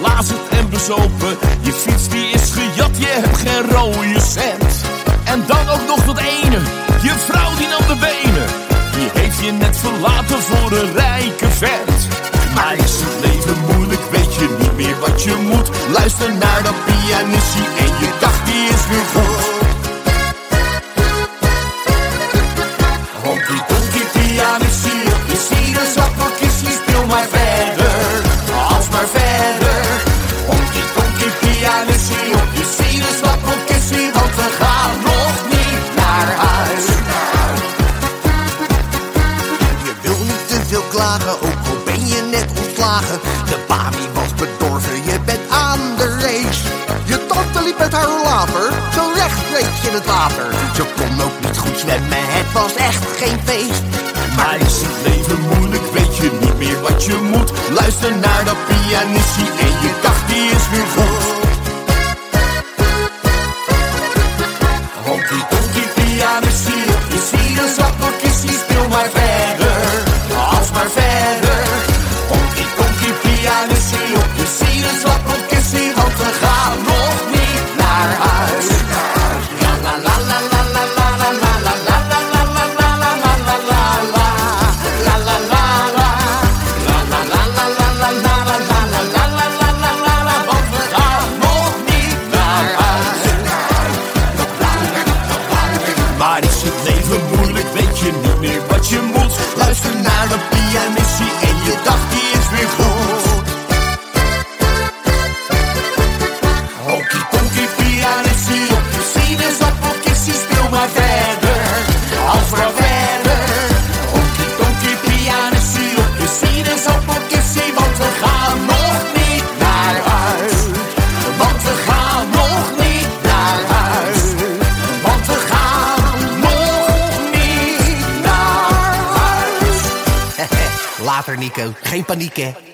belazerd en bezopen. Je fiets die is gejat, je hebt geen rode cent. En dan ook nog dat ene, je vrouw die nam de benen. Die heeft je net verlaten voor een rijke vent. Maar is het leven moeilijk, weet je niet meer wat je moet. Luister naar dat pianissie en je dag die is weer goed. Ook al ben je net ontslagen. De baby was bedorven, je bent aan de race. Je tante liep met haar rollator, zo je in het water. Ze kon ook niet goed zwemmen, het was echt geen feest. Maar is het leven moeilijk, weet je niet meer wat je moet. Luister naar dat pianissie en je dag die is weer goed. Virgin, you Later Nico, geen paniek hè.